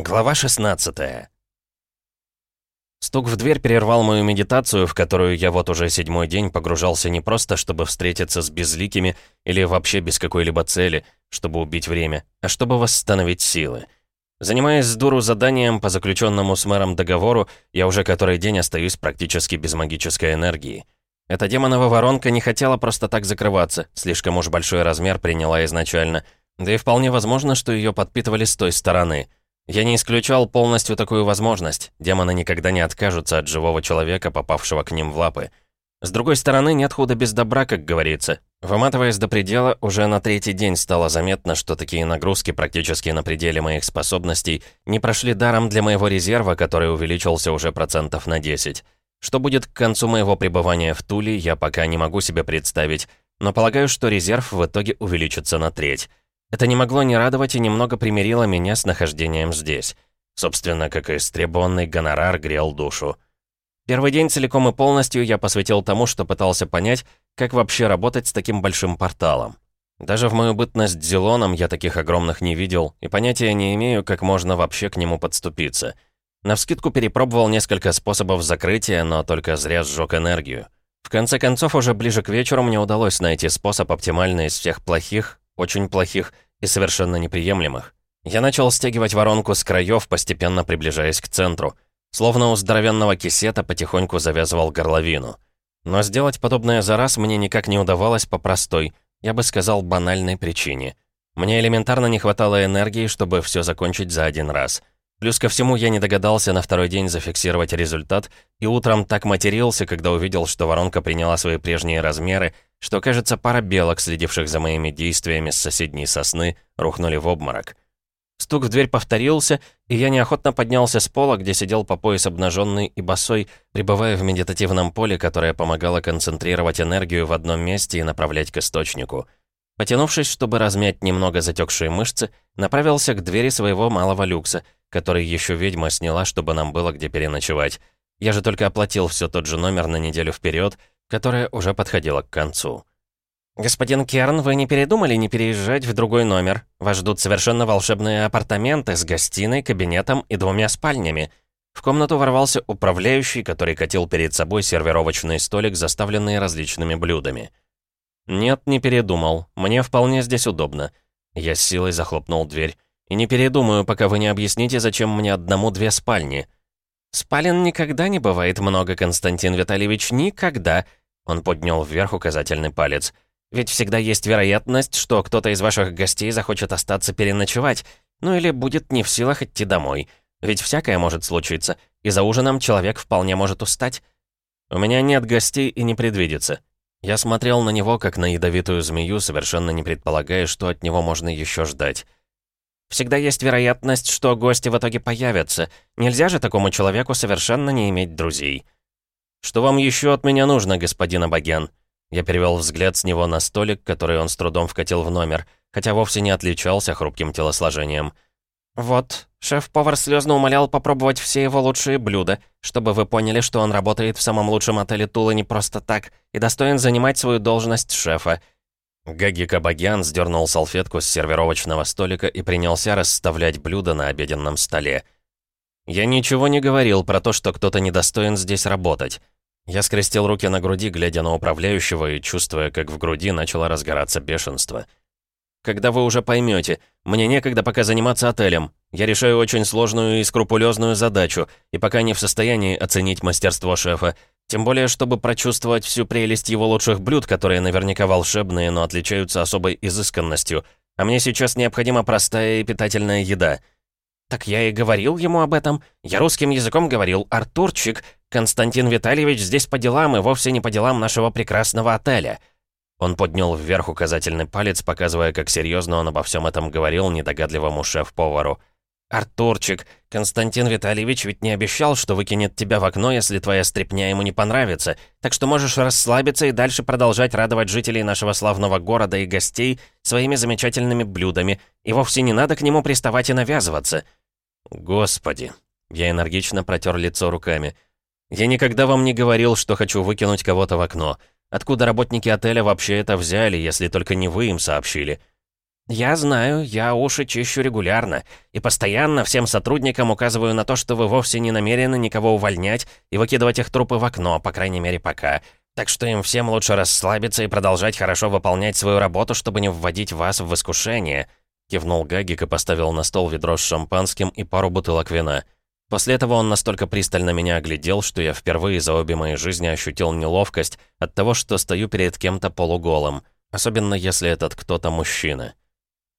Глава 16 Стук в дверь прервал мою медитацию, в которую я вот уже седьмой день погружался не просто, чтобы встретиться с безликими или вообще без какой-либо цели, чтобы убить время, а чтобы восстановить силы. Занимаясь с дуру заданием по заключенному с мэром договору, я уже который день остаюсь практически без магической энергии. Эта демонова воронка не хотела просто так закрываться, слишком уж большой размер приняла изначально, да и вполне возможно, что ее подпитывали с той стороны — я не исключал полностью такую возможность. Демоны никогда не откажутся от живого человека, попавшего к ним в лапы. С другой стороны, нет худа без добра, как говорится. Выматываясь до предела, уже на третий день стало заметно, что такие нагрузки практически на пределе моих способностей не прошли даром для моего резерва, который увеличился уже процентов на 10. Что будет к концу моего пребывания в Туле, я пока не могу себе представить, но полагаю, что резерв в итоге увеличится на треть. Это не могло не радовать и немного примирило меня с нахождением здесь. Собственно, как и истребованный гонорар грел душу. Первый день целиком и полностью я посвятил тому, что пытался понять, как вообще работать с таким большим порталом. Даже в мою бытность Зелоном я таких огромных не видел, и понятия не имею, как можно вообще к нему подступиться. Навскидку перепробовал несколько способов закрытия, но только зря сжег энергию. В конце концов, уже ближе к вечеру мне удалось найти способ оптимальный из всех плохих, очень плохих и совершенно неприемлемых. Я начал стягивать воронку с краев, постепенно приближаясь к центру. Словно у здоровенного кисета потихоньку завязывал горловину. Но сделать подобное за раз мне никак не удавалось по простой, я бы сказал, банальной причине. Мне элементарно не хватало энергии, чтобы все закончить за один раз. Плюс ко всему я не догадался на второй день зафиксировать результат, и утром так матерился, когда увидел, что воронка приняла свои прежние размеры, что, кажется, пара белок, следивших за моими действиями с соседней сосны, рухнули в обморок. Стук в дверь повторился, и я неохотно поднялся с пола, где сидел по пояс обнаженный и босой, пребывая в медитативном поле, которое помогало концентрировать энергию в одном месте и направлять к источнику. Потянувшись, чтобы размять немного затекшие мышцы, направился к двери своего малого люкса, который еще ведьма сняла, чтобы нам было где переночевать. Я же только оплатил все тот же номер на неделю вперед, которая уже подходила к концу. «Господин Керн, вы не передумали не переезжать в другой номер? Вас ждут совершенно волшебные апартаменты с гостиной, кабинетом и двумя спальнями». В комнату ворвался управляющий, который катил перед собой сервировочный столик, заставленный различными блюдами. «Нет, не передумал. Мне вполне здесь удобно». Я с силой захлопнул дверь. «И не передумаю, пока вы не объясните, зачем мне одному две спальни». «Спален никогда не бывает много, Константин Витальевич, никогда», он поднял вверх указательный палец. «Ведь всегда есть вероятность, что кто-то из ваших гостей захочет остаться переночевать, ну или будет не в силах идти домой. Ведь всякое может случиться, и за ужином человек вполне может устать». «У меня нет гостей и не предвидится». Я смотрел на него, как на ядовитую змею, совершенно не предполагая, что от него можно еще ждать. «Всегда есть вероятность, что гости в итоге появятся. Нельзя же такому человеку совершенно не иметь друзей». «Что вам еще от меня нужно, господин Абаген?» Я перевел взгляд с него на столик, который он с трудом вкатил в номер, хотя вовсе не отличался хрупким телосложением. «Вот, шеф-повар слезно умолял попробовать все его лучшие блюда, чтобы вы поняли, что он работает в самом лучшем отеле Тула не просто так и достоин занимать свою должность шефа». Гаги Кабагян сдернул салфетку с сервировочного столика и принялся расставлять блюда на обеденном столе. «Я ничего не говорил про то, что кто-то недостоин здесь работать». Я скрестил руки на груди, глядя на управляющего и чувствуя, как в груди начало разгораться бешенство. «Когда вы уже поймете, мне некогда пока заниматься отелем. Я решаю очень сложную и скрупулезную задачу, и пока не в состоянии оценить мастерство шефа. Тем более, чтобы прочувствовать всю прелесть его лучших блюд, которые наверняка волшебные, но отличаются особой изысканностью. А мне сейчас необходима простая и питательная еда». «Так я и говорил ему об этом. Я русским языком говорил, Артурчик. Константин Витальевич здесь по делам и вовсе не по делам нашего прекрасного отеля». Он поднял вверх указательный палец, показывая, как серьезно он обо всем этом говорил недогадливому шеф-повару. «Артурчик, Константин Витальевич ведь не обещал, что выкинет тебя в окно, если твоя стряпня ему не понравится, так что можешь расслабиться и дальше продолжать радовать жителей нашего славного города и гостей своими замечательными блюдами, и вовсе не надо к нему приставать и навязываться». «Господи!» Я энергично протер лицо руками. «Я никогда вам не говорил, что хочу выкинуть кого-то в окно. Откуда работники отеля вообще это взяли, если только не вы им сообщили?» «Я знаю, я уши чищу регулярно, и постоянно всем сотрудникам указываю на то, что вы вовсе не намерены никого увольнять и выкидывать их трупы в окно, по крайней мере, пока. Так что им всем лучше расслабиться и продолжать хорошо выполнять свою работу, чтобы не вводить вас в искушение», кивнул Гагик и поставил на стол ведро с шампанским и пару бутылок вина. После этого он настолько пристально меня оглядел, что я впервые за обе мои жизни ощутил неловкость от того, что стою перед кем-то полуголым, особенно если этот кто-то мужчина.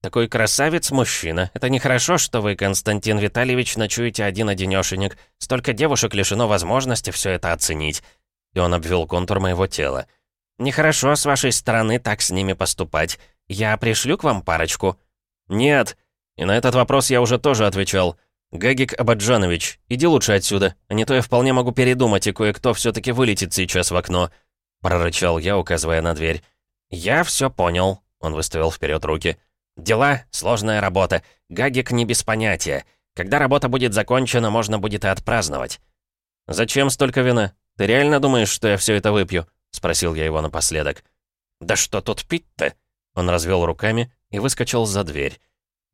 «Такой красавец-мужчина. Это нехорошо, что вы, Константин Витальевич, ночуете один-одинёшенек. Столько девушек лишено возможности все это оценить». И он обвел контур моего тела. «Нехорошо с вашей стороны так с ними поступать. Я пришлю к вам парочку?» «Нет». И на этот вопрос я уже тоже отвечал. «Гагик Абаджанович, иди лучше отсюда, а не то я вполне могу передумать, и кое-кто все таки вылетит сейчас в окно», — прорычал я, указывая на дверь. «Я все понял», — он выставил вперед руки. Дела — сложная работа. Гагик не без понятия. Когда работа будет закончена, можно будет и отпраздновать. «Зачем столько вина? Ты реально думаешь, что я все это выпью?» — спросил я его напоследок. «Да что тут пить-то?» Он развел руками и выскочил за дверь.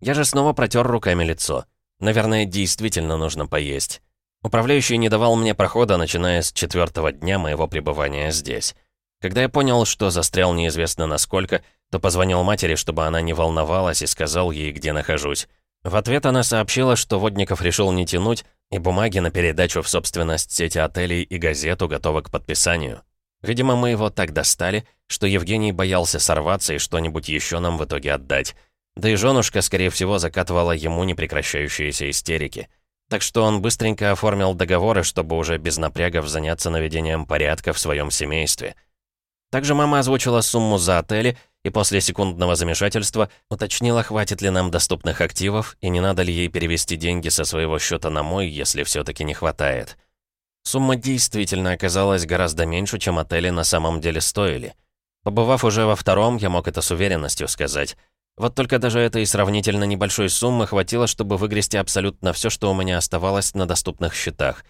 Я же снова протер руками лицо. Наверное, действительно нужно поесть. Управляющий не давал мне прохода, начиная с четвертого дня моего пребывания здесь. Когда я понял, что застрял неизвестно насколько, то позвонил матери, чтобы она не волновалась, и сказал ей, где нахожусь. В ответ она сообщила, что Водников решил не тянуть, и бумаги на передачу в собственность сети отелей и газету готовы к подписанию. Видимо, мы его так достали, что Евгений боялся сорваться и что-нибудь еще нам в итоге отдать. Да и женушка, скорее всего, закатывала ему непрекращающиеся истерики. Так что он быстренько оформил договоры, чтобы уже без напрягов заняться наведением порядка в своем семействе. Также мама озвучила сумму за отели и после секундного замешательства уточнила, хватит ли нам доступных активов и не надо ли ей перевести деньги со своего счета на мой, если все-таки не хватает. Сумма действительно оказалась гораздо меньше, чем отели на самом деле стоили. Побывав уже во втором, я мог это с уверенностью сказать. Вот только даже этой сравнительно небольшой суммы хватило, чтобы выгрести абсолютно все, что у меня оставалось на доступных счетах.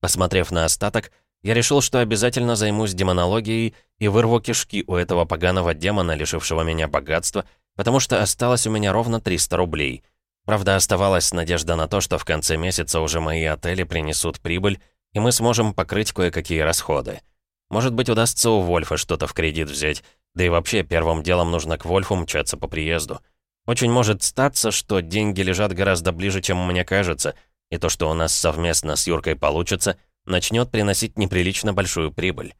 Посмотрев на остаток, я решил, что обязательно займусь демонологией и вырву кишки у этого поганого демона, лишившего меня богатства, потому что осталось у меня ровно 300 рублей. Правда, оставалась надежда на то, что в конце месяца уже мои отели принесут прибыль, и мы сможем покрыть кое-какие расходы. Может быть, удастся у Вольфа что-то в кредит взять, да и вообще первым делом нужно к Вольфу мчаться по приезду. Очень может статься, что деньги лежат гораздо ближе, чем мне кажется, и то, что у нас совместно с Юркой получится — начнет приносить неприлично большую прибыль.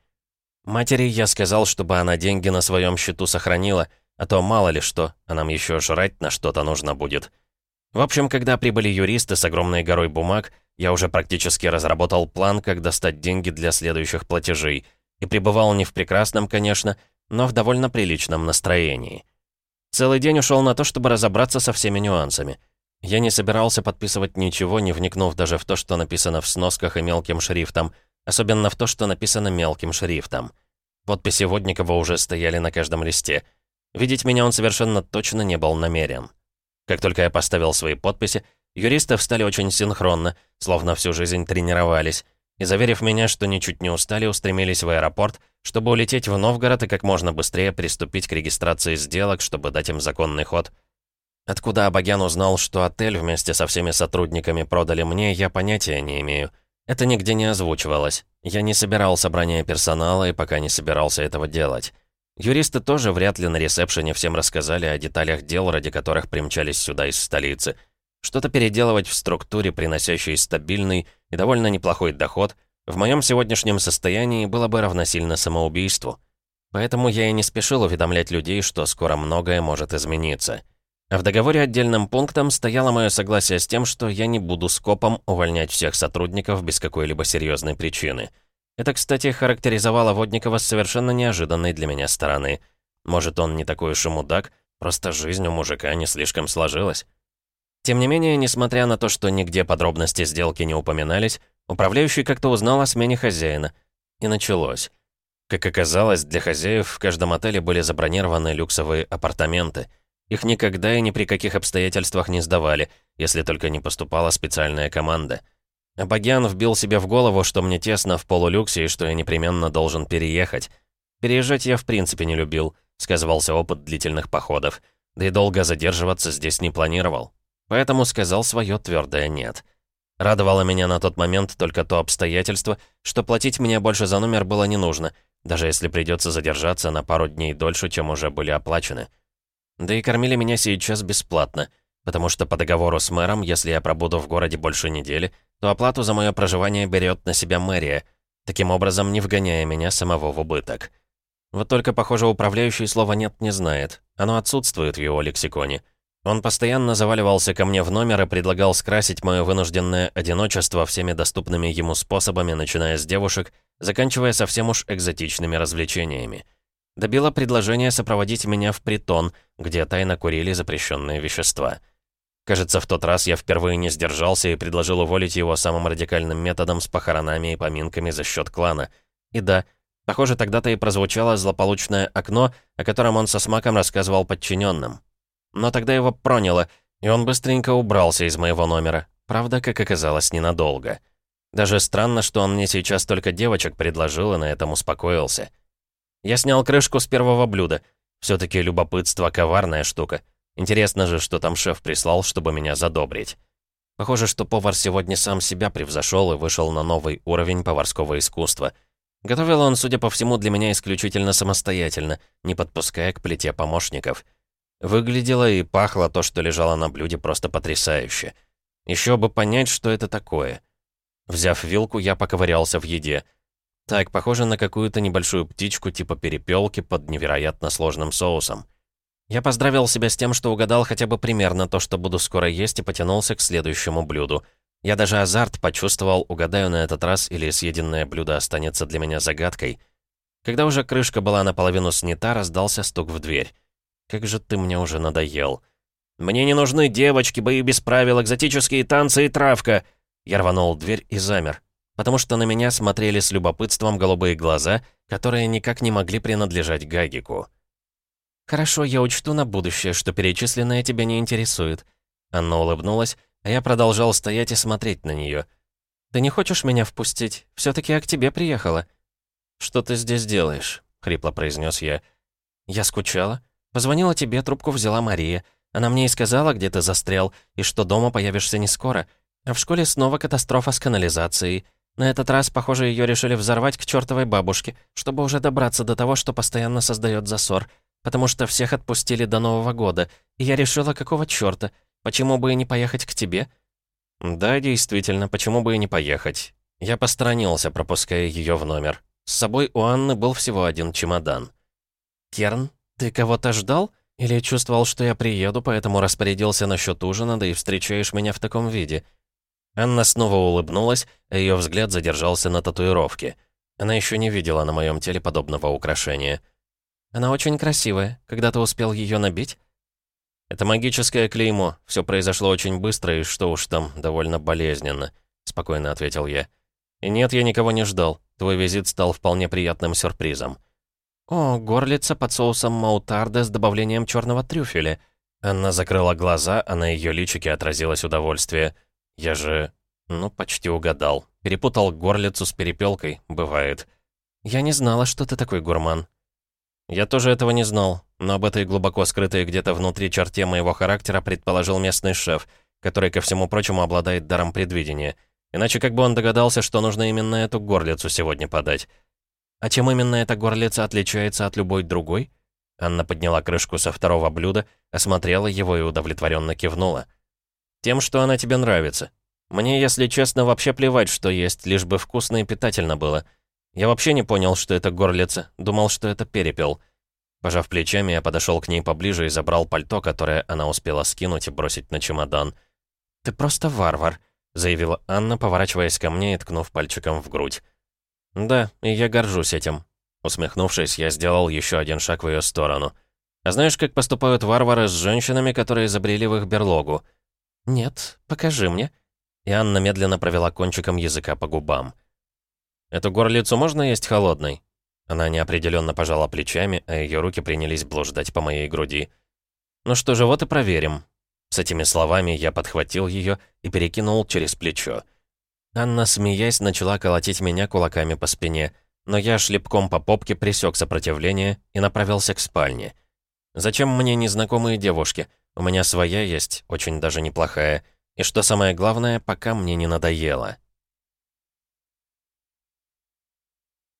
Матери я сказал, чтобы она деньги на своем счету сохранила, а то мало ли что, а нам еще жрать на что-то нужно будет. В общем, когда прибыли юристы с огромной горой бумаг, я уже практически разработал план, как достать деньги для следующих платежей, и пребывал не в прекрасном, конечно, но в довольно приличном настроении. Целый день ушел на то, чтобы разобраться со всеми нюансами — я не собирался подписывать ничего, не вникнув даже в то, что написано в сносках и мелким шрифтом, особенно в то, что написано мелким шрифтом. Подписи Водникова уже стояли на каждом листе. Видеть меня он совершенно точно не был намерен. Как только я поставил свои подписи, юристы встали очень синхронно, словно всю жизнь тренировались, и, заверив меня, что ничуть не устали, устремились в аэропорт, чтобы улететь в Новгород и как можно быстрее приступить к регистрации сделок, чтобы дать им законный ход — Откуда Абагян узнал, что отель вместе со всеми сотрудниками продали мне, я понятия не имею. Это нигде не озвучивалось. Я не собирал собрание персонала и пока не собирался этого делать. Юристы тоже вряд ли на ресепшене всем рассказали о деталях дел, ради которых примчались сюда из столицы. Что-то переделывать в структуре, приносящей стабильный и довольно неплохой доход, в моем сегодняшнем состоянии было бы равносильно самоубийству. Поэтому я и не спешил уведомлять людей, что скоро многое может измениться. А в договоре отдельным пунктом стояло мое согласие с тем, что я не буду скопом увольнять всех сотрудников без какой-либо серьезной причины. Это, кстати, характеризовало Водникова с совершенно неожиданной для меня стороны. Может, он не такой уж и мудак, просто жизнь у мужика не слишком сложилась. Тем не менее, несмотря на то, что нигде подробности сделки не упоминались, управляющий как-то узнал о смене хозяина. И началось. Как оказалось, для хозяев в каждом отеле были забронированы люксовые апартаменты — их никогда и ни при каких обстоятельствах не сдавали, если только не поступала специальная команда. Абагян вбил себе в голову, что мне тесно в полулюксе и что я непременно должен переехать. Переезжать я в принципе не любил, сказывался опыт длительных походов. да и долго задерживаться здесь не планировал. Поэтому сказал свое твердое «нет». Радовало меня на тот момент только то обстоятельство, что платить мне больше за номер было не нужно, даже если придется задержаться на пару дней дольше, чем уже были оплачены. Да и кормили меня сейчас бесплатно, потому что по договору с мэром, если я пробуду в городе больше недели, то оплату за мое проживание берет на себя мэрия, таким образом не вгоняя меня самого в убыток. Вот только, похоже, управляющий слова «нет» не знает. Оно отсутствует в его лексиконе. Он постоянно заваливался ко мне в номер и предлагал скрасить мое вынужденное одиночество всеми доступными ему способами, начиная с девушек, заканчивая совсем уж экзотичными развлечениями. Добило предложение сопроводить меня в притон, где тайно курили запрещенные вещества. Кажется, в тот раз я впервые не сдержался и предложил уволить его самым радикальным методом с похоронами и поминками за счет клана. И да, похоже, тогда-то и прозвучало злополучное окно, о котором он со смаком рассказывал подчиненным. Но тогда его проняло, и он быстренько убрался из моего номера. Правда, как оказалось, ненадолго. Даже странно, что он мне сейчас только девочек предложил и на этом успокоился. Я снял крышку с первого блюда. все таки любопытство — коварная штука. Интересно же, что там шеф прислал, чтобы меня задобрить. Похоже, что повар сегодня сам себя превзошел и вышел на новый уровень поварского искусства. Готовил он, судя по всему, для меня исключительно самостоятельно, не подпуская к плите помощников — Выглядело и пахло то, что лежало на блюде, просто потрясающе. Еще бы понять, что это такое. Взяв вилку, я поковырялся в еде. Так, похоже на какую-то небольшую птичку типа перепелки под невероятно сложным соусом. Я поздравил себя с тем, что угадал хотя бы примерно то, что буду скоро есть, и потянулся к следующему блюду. Я даже азарт почувствовал, угадаю на этот раз, или съеденное блюдо останется для меня загадкой. Когда уже крышка была наполовину снята, раздался стук в дверь. Как же ты мне уже надоел. Мне не нужны девочки, бои без правил, экзотические танцы и травка. Я рванул дверь и замер, потому что на меня смотрели с любопытством голубые глаза, которые никак не могли принадлежать Гагику. «Хорошо, я учту на будущее, что перечисленное тебя не интересует». Анна улыбнулась, а я продолжал стоять и смотреть на нее. «Ты не хочешь меня впустить? все таки я к тебе приехала». «Что ты здесь делаешь?» — хрипло произнес я. «Я скучала. Позвонила тебе, трубку взяла Мария. Она мне и сказала, где ты застрял, и что дома появишься не скоро. А в школе снова катастрофа с канализацией. На этот раз, похоже, ее решили взорвать к чертовой бабушке, чтобы уже добраться до того, что постоянно создает засор. Потому что всех отпустили до Нового года. И я решила, какого черта? Почему бы и не поехать к тебе? Да, действительно, почему бы и не поехать? Я посторонился, пропуская ее в номер. С собой у Анны был всего один чемодан. «Керн, «Ты кого-то ждал? Или чувствовал, что я приеду, поэтому распорядился насчет ужина, да и встречаешь меня в таком виде?» Анна снова улыбнулась, а ее взгляд задержался на татуировке. Она еще не видела на моем теле подобного украшения. «Она очень красивая. Когда ты успел ее набить?» «Это магическое клеймо. Все произошло очень быстро, и что уж там, довольно болезненно», — спокойно ответил я. «И нет, я никого не ждал. Твой визит стал вполне приятным сюрпризом». «О, горлица под соусом маутарда с добавлением черного трюфеля». Анна закрыла глаза, а на ее личике отразилось удовольствие. «Я же... ну, почти угадал. Перепутал горлицу с перепелкой. Бывает. Я не знала, что ты такой гурман». «Я тоже этого не знал, но об этой глубоко скрытой где-то внутри черте моего характера предположил местный шеф, который, ко всему прочему, обладает даром предвидения. Иначе как бы он догадался, что нужно именно эту горлицу сегодня подать. «А чем именно эта горлица отличается от любой другой?» Анна подняла крышку со второго блюда, осмотрела его и удовлетворенно кивнула. «Тем, что она тебе нравится. Мне, если честно, вообще плевать, что есть, лишь бы вкусно и питательно было. Я вообще не понял, что это горлица, думал, что это перепел». Пожав плечами, я подошел к ней поближе и забрал пальто, которое она успела скинуть и бросить на чемодан. «Ты просто варвар», — заявила Анна, поворачиваясь ко мне и ткнув пальчиком в грудь. «Да, и я горжусь этим». Усмехнувшись, я сделал еще один шаг в ее сторону. «А знаешь, как поступают варвары с женщинами, которые забрели в их берлогу?» «Нет, покажи мне». И Анна медленно провела кончиком языка по губам. «Эту горлицу можно есть холодной?» Она неопределенно пожала плечами, а ее руки принялись блуждать по моей груди. «Ну что же, вот и проверим». С этими словами я подхватил ее и перекинул через плечо. Анна, смеясь, начала колотить меня кулаками по спине, но я шлепком по попке пресек сопротивление и направился к спальне. Зачем мне незнакомые девушки? У меня своя есть, очень даже неплохая. И что самое главное, пока мне не надоело.